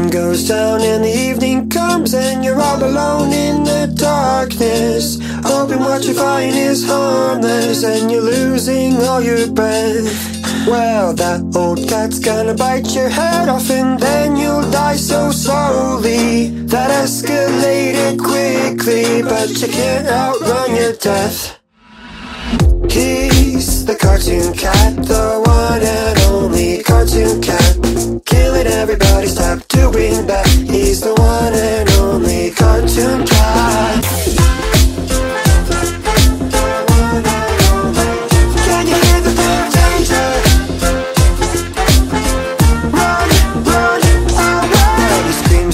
goes down and the evening comes and you're all alone in the darkness. Hoping what you find is harmless and you're losing all your breath. Well, that old cat's gonna bite your head off and then you'll die so slowly. That escalated quickly, but you can't outrun your death. He's the cartoon cat, the one and only cartoon cat.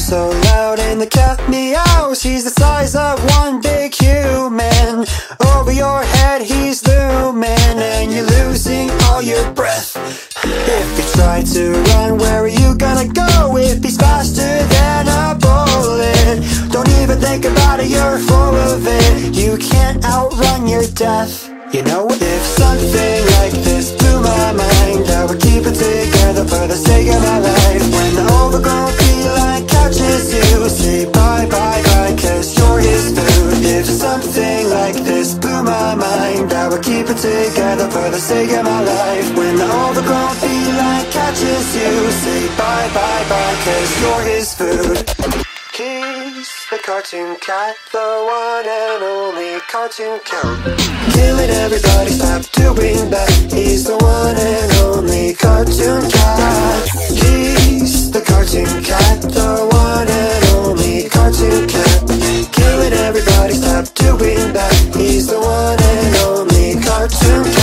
So loud and the cat meows. He's the size of one big human. Over your head he's looming and you're losing all your breath. If you try to run, where are about it, you're full of it. You can't outrun your death. You know? If something like this blew my mind, I would keep it together for the sake of my life. When the overgrown feline catches you, say bye bye bye, cause you're his food. If something like this blew my mind, I would keep it together for the sake of my life. When the overgrown feline catches you, say bye bye bye, cause you're his food. The cartoon cat, the one and only cartoon cat. Damn it, everybody stop doing that. He's the one and only cartoon cat. He's the cartoon cat, the one and only cartoon cat. Kill it, everybody stop doing that. He's the one and only cartoon cat.